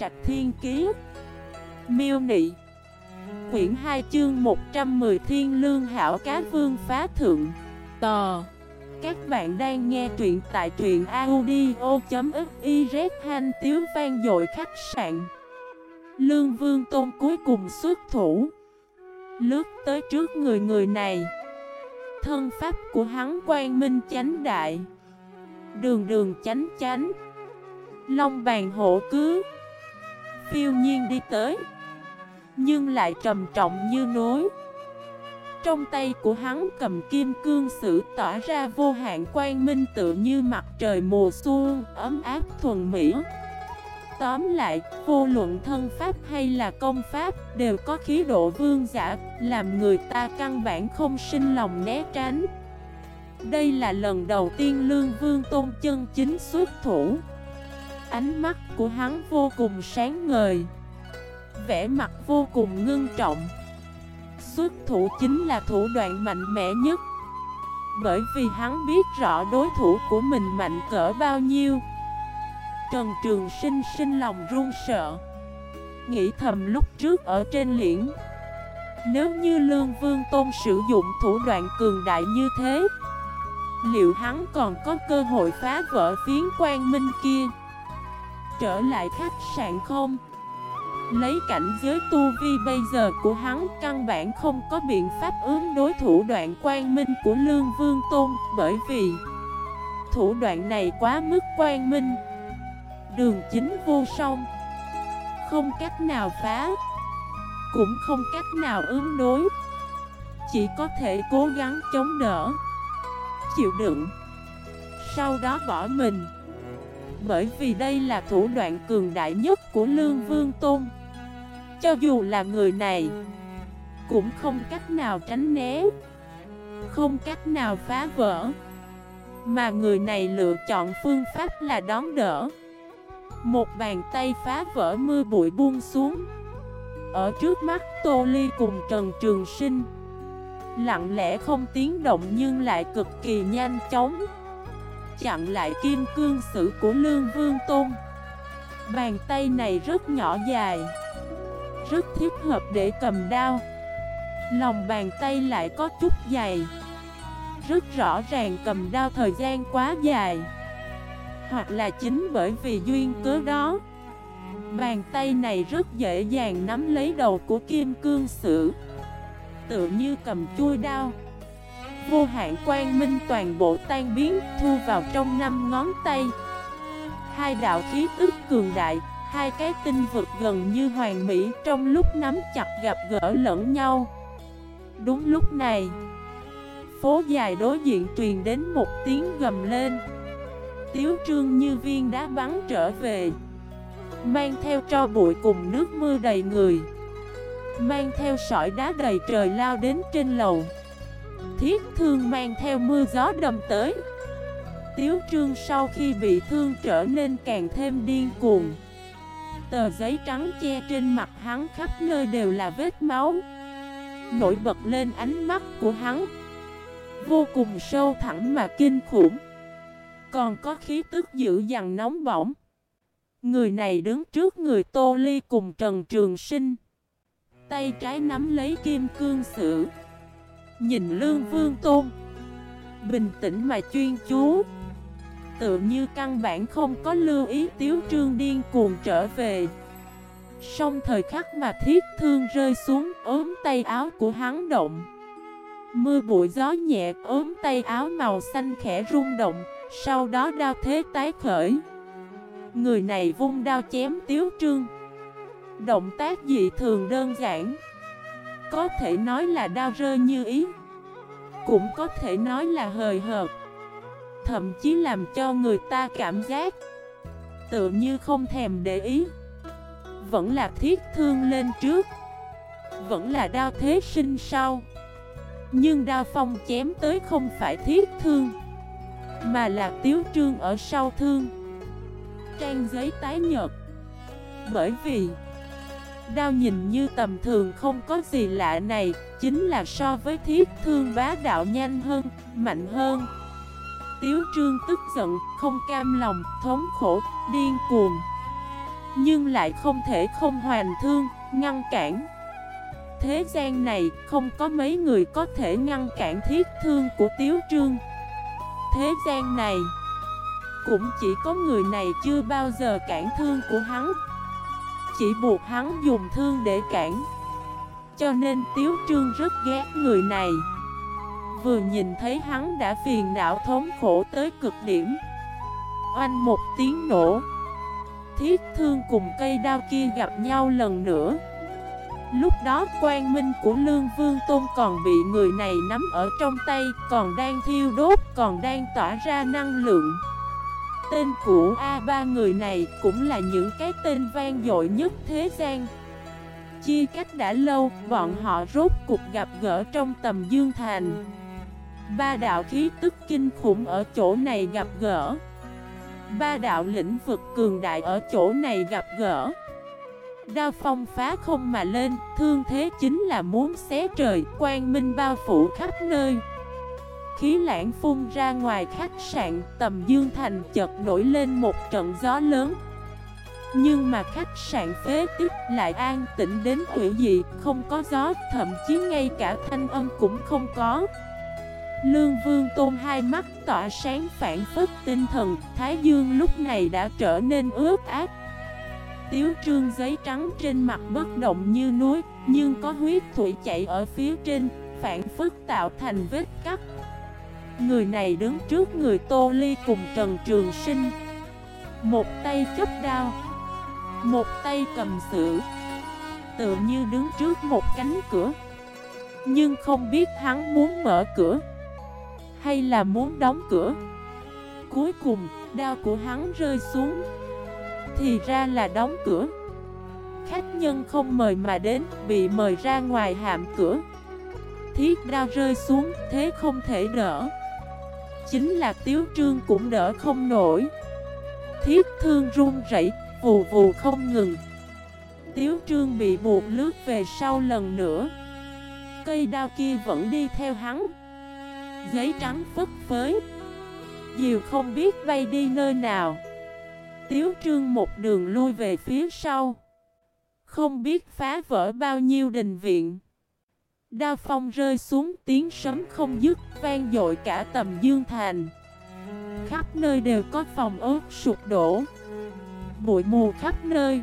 Trạch Thiên Kiế Miêu Nị. Quyển 2 chương 110 Thiên Lương Hảo Cá Vương Phá Thượng. Tò. Các bạn đang nghe truyện tại truyện audio.xyz Hành tiếu vang dội khách sạn. Lương Vương Tôn cuối cùng xuất thủ. Lướt tới trước người người này. Thân pháp của hắn quang minh chánh đại. Đường đường chánh chánh. Long bàn hộ cứ. Phiêu nhiên đi tới Nhưng lại trầm trọng như núi Trong tay của hắn cầm kim cương sử tỏa ra vô hạn quang minh tự như mặt trời mùa xuân ấm áp thuần mỹ Tóm lại, vô luận thân pháp hay là công pháp đều có khí độ vương giả, làm người ta căn bản không sinh lòng né tránh. Đây là lần đầu tiên Lương Vương Tôn chân chính xuất thủ. Ánh mắt của hắn vô cùng sáng ngời, vẻ mặt vô cùng ngưng trọng. Xuất thủ chính là thủ đoạn mạnh mẽ nhất, bởi vì hắn biết rõ đối thủ của mình mạnh cỡ bao nhiêu. Trần Trường Sinh sinh lòng run sợ. Nghĩ thầm lúc trước ở trên liễn. Nếu như Lương Vương Tôn sử dụng thủ đoạn cường đại như thế Liệu hắn còn có cơ hội phá vỡ phiến quan minh kia? Trở lại khách sạn không? Lấy cảnh giới tu vi bây giờ của hắn, căn bản không có biện pháp ứng đối thủ đoạn quan minh của Lương Vương Tôn, Bởi vì thủ đoạn này quá mức quan minh. Đường chính vô song. Không cách nào phá, Cũng không cách nào ứng đối. Chỉ có thể cố gắng chống đỡ, Chịu đựng. Sau đó bỏ mình. Bởi vì đây là thủ đoạn cường đại nhất của Lương Vương Tôn. Cho dù là người này, Cũng không cách nào tránh né, Không cách nào phá vỡ. Mà người này lựa chọn phương pháp là đón đỡ. Một bàn tay phá vỡ mưa bụi buông xuống. Ở trước mắt Tô Ly cùng Trần Trường Sinh, Lặng lẽ không tiếng động nhưng lại cực kỳ nhanh chóng. Chặn lại kim cương sử của Lương Vương Tôn. Bàn tay này rất nhỏ dài, Rất thích hợp để cầm đao. Lòng bàn tay lại có chút dày, Rất rõ ràng cầm đao thời gian quá dài. Hoặc là chính bởi vì duyên cớ đó, Bàn tay này rất dễ dàng nắm lấy đầu của kim cương sử. Tự như cầm chui đao. Vô hạn quang minh toàn bộ tan biến, thu vào trong năm ngón tay. Hai đạo khí tức cường đại, Hai cái tinh vực gần như hoàn mỹ, trong lúc nắm chặt gặp gỡ lẫn nhau. Đúng lúc này, Phố dài đối diện truyền đến một tiếng gầm lên. Tiếu trương như viên đá bắn trở về, Mang theo cho bụi cùng nước mưa đầy người, Mang theo sỏi đá đầy trời lao đến trên lầu. Thiết thương mang theo mưa gió đầm tới Tiếu trương sau khi bị thương trở nên càng thêm điên cuồng Tờ giấy trắng che trên mặt hắn khắp nơi đều là vết máu Nổi bật lên ánh mắt của hắn Vô cùng sâu thẳng mà kinh khủng còn có khí tức dữ dằn nóng bỏng. Người này đứng trước người Tô Ly cùng Trần Trường Sinh. Tay trái nắm lấy kim cương sử. Nhìn Lương Vương Tôn. Bình tĩnh mà chuyên chú. Tự như căn bản không có lưu ý tiếu trương điên cuồng trở về. Xong thời khắc mà thiết thương rơi xuống ốm tay áo của hắn động. Mưa bụi gió nhẹ ốm tay áo màu xanh khẽ rung động, sau đó đao thế tái khởi Người này vung đao chém tiếu trương Động tác dị thường đơn giản có thể nói là đau rơi như ý. Cũng có thể nói là hời hợt. Thậm chí làm cho người ta cảm giác Tự như không thèm để ý. Vẫn là thiết thương lên trước. Vẫn là đau thế sinh sau. Nhưng đao phong chém tới không phải thiết thương, mà là tiếu trương ở sau thương. Trang giấy tái nhật Bởi vì Đao nhìn như tầm thường không có gì lạ này Chính là so với thiết thương bá đạo nhanh hơn, mạnh hơn. Tiếu trương tức giận, không cam lòng, thống khổ, điên cuồng. Nhưng lại không thể không hoàn thương, ngăn cản. Thế gian này không có mấy người có thể ngăn cản thiết thương của Tiếu Trương. Thế gian này Cũng chỉ có người này chưa bao giờ cản thương của hắn. Chỉ buộc hắn dùng thương để cản. Cho nên Tiếu Trương rất ghét người này. Vừa nhìn thấy hắn đã phiền não thống khổ tới cực điểm. Oanh một tiếng nổ. Thiết thương cùng cây đao kia gặp nhau lần nữa. Lúc đó quan minh của Lương Vương Tôn còn bị người này nắm ở trong tay Còn đang thiêu đốt, còn đang tỏa ra năng lượng. Tên của A ba người này cũng là những cái tên vang dội nhất thế gian. Chia cách đã lâu, bọn họ rốt cục gặp gỡ trong tầm Dương Thành. Ba đạo khí tức kinh khủng ở chỗ này gặp gỡ. Ba đạo lĩnh vực cường đại ở chỗ này gặp gỡ. Đao phong phá không mà lên Thương thế chính là muốn xé trời Quang minh bao phủ khắp nơi. Khí lãng phun ra ngoài khách sạn, Tầm Dương Thành chợt nổi lên một trận gió lớn. Nhưng mà khách sạn phế tích lại an tĩnh đến quỷ dị, Không có gió, Thậm chí ngay cả thanh âm cũng không có. Lương Vương Tôn hai mắt tỏa sáng phản phất tinh thần, Thái Dương lúc này đã trở nên ướt ác Tiếu trương giấy trắng trên mặt bất động như núi, Nhưng có huyết thủy chảy ở phía trên, Phản phức tạo thành vết cắt. Người này đứng trước người Tô Ly cùng Trần Trường Sinh. Một tay chấp đao Một tay cầm sử Tự như đứng trước một cánh cửa. Nhưng không biết hắn muốn mở cửa Hay là muốn đóng cửa. Cuối cùng, đao của hắn rơi xuống. Thì ra là đóng cửa. Khách nhân không mời mà đến Bị mời ra ngoài hạm cửa. Thiết đao rơi xuống Thế không thể đỡ. Chính là tiếu trương cũng đỡ không nổi. Thiết thương run rẩy, Vù vù không ngừng. Tiếu trương bị buộc lướt về sau lần nữa. Cây đao kia vẫn đi theo hắn. Giấy trắng phất phới. Diều không biết bay đi nơi nào. Tiếu trương một đường lui về phía sau. Không biết phá vỡ bao nhiêu đình viện. Đao phong rơi xuống tiếng sấm không dứt vang dội cả tầm dương thành. Khắp nơi đều có phòng ốt sụp đổ. Bụi mù khắp nơi.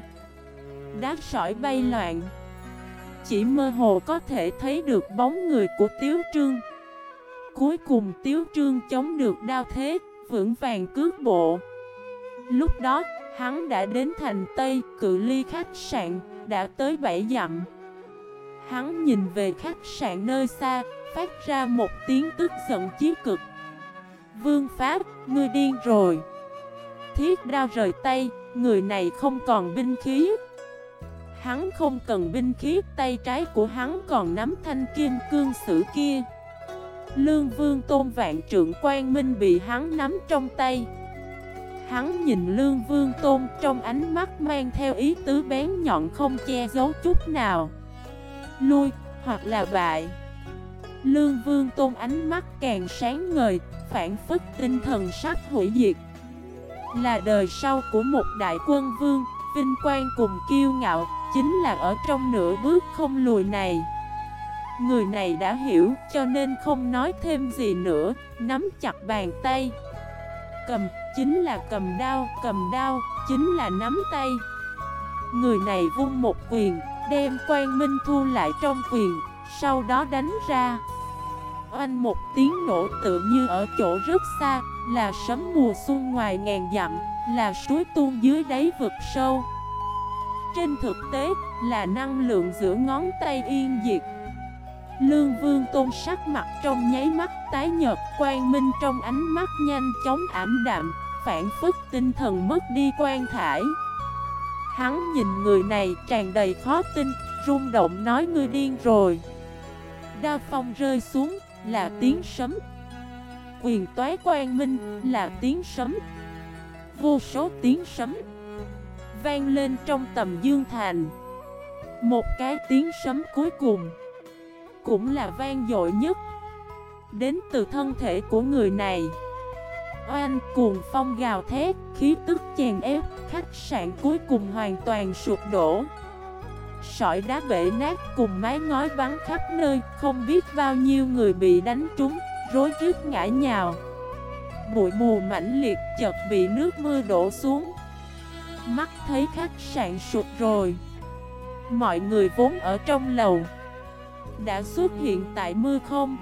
Đá sỏi bay loạn. Chỉ mơ hồ có thể thấy được bóng người của Tiếu Trương. Cuối cùng Tiếu Trương chống được đao thế, vững vàng cước bộ. Lúc đó, hắn đã đến thành Tây, cự ly khách sạn, đã tới 7 dặm. Hắn nhìn về khách sạn nơi xa, phát ra một tiếng tức giận chí cực. Vương Pháp, ngươi điên rồi. Thiết đao rời tay, người này không còn binh khí. Hắn không cần binh khí, tay trái của hắn còn nắm thanh kim cương sử kia. Lương Vương Tôn Vạn Trượng Quang Minh bị hắn nắm trong tay. Hắn nhìn Lương Vương Tôn trong ánh mắt mang theo ý tứ bén nhọn không che giấu chút nào Lui, hoặc là bại. Lương Vương Tôn ánh mắt càng sáng ngời, phản phức tinh thần sắp hủy diệt. Là đời sau của một đại quân vương, vinh quang cùng kiêu ngạo, chính là ở trong nửa bước không lùi này. Người này đã hiểu cho nên không nói thêm gì nữa, nắm chặt bàn tay. Cầm chính là cầm đao, cầm đao, chính là nắm tay. Người này vung một quyền, đem quan minh thu lại trong quyền, sau đó đánh ra. Oanh một tiếng nổ tự như ở chỗ rất xa, là sấm mùa xuân ngoài ngàn dặm, là suối tuôn dưới đáy vực sâu. Trên thực tế, là năng lượng giữa ngón tay yên diệt. Lương Vương Tôn sắc mặt trong nháy mắt tái nhợt Quang minh trong ánh mắt nhanh chóng ảm đạm Phản phức tinh thần mất đi quan thải. Hắn nhìn người này tràn đầy khó tin, rung động nói, ngươi điên rồi. Đao phong rơi xuống, là tiếng sấm. Quyền toái quang minh, là tiếng sấm. Vô số tiếng sấm Vang lên trong tầm dương thành. Một cái tiếng sấm cuối cùng Cũng là vang dội nhất Đến từ thân thể của người này oan cuồng phong gào thét, khí tức chèn ép, khách sạn cuối cùng hoàn toàn sụp đổ. Sỏi đá bể nát cùng mái ngói bắn khắp nơi, không biết bao nhiêu người bị đánh trúng, rối rít ngã nhào. Bụi mù mãnh liệt chợt bị nước mưa đổ xuống. Mắt thấy khách sạn sụp rồi. Mọi người vốn ở trong lầu đã xuất hiện tại mưa không.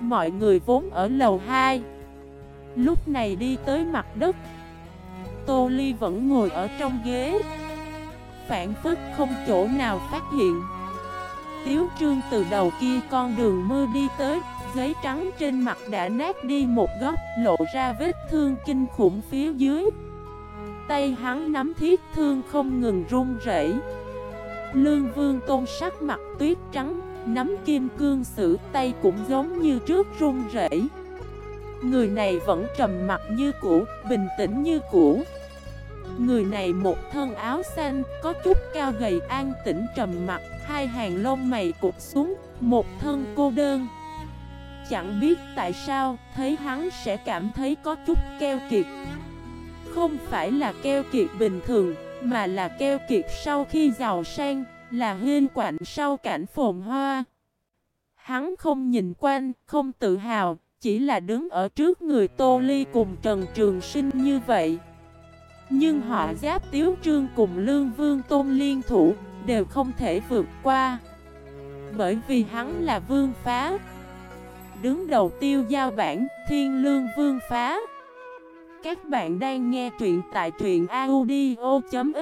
Mọi người vốn ở lầu 2 Lúc này đi tới mặt đất Tô Ly vẫn ngồi ở trong ghế Phản phức không chỗ nào phát hiện Tiếu trương từ đầu kia con đường mưa đi tới, Giấy trắng trên mặt đã nát đi một góc, Lộ ra vết thương kinh khủng phía dưới Tay hắn nắm thiết thương không ngừng run rẩy. Lương vương tôn sắc mặt tuyết trắng, Nắm kim cương sử, tay cũng giống như trước run rẩy. Người này vẫn trầm mặt như cũ, bình tĩnh như cũ. Người này một thân áo xanh, có chút cao gầy an tĩnh trầm mặt Hai hàng lông mày cụp xuống, một thân cô đơn. Chẳng biết tại sao, thấy hắn sẽ cảm thấy có chút keo kiệt. Không phải là keo kiệt bình thường, mà là keo kiệt sau khi giàu sang là huyên quạnh sau cảnh phồn hoa. Hắn không nhìn quanh, không tự hào, chỉ là đứng ở trước người Tô Ly cùng Trần Trường Sinh như vậy. Nhưng họ giáp Tiếu Trương cùng Lương Vương Tôn Liên Thủ đều không thể vượt qua. Bởi vì hắn là vương phá. Đứng đầu tiêu giao bản Thiên Lương Vương phá. Các bạn đang nghe truyện tại truyện audio.fif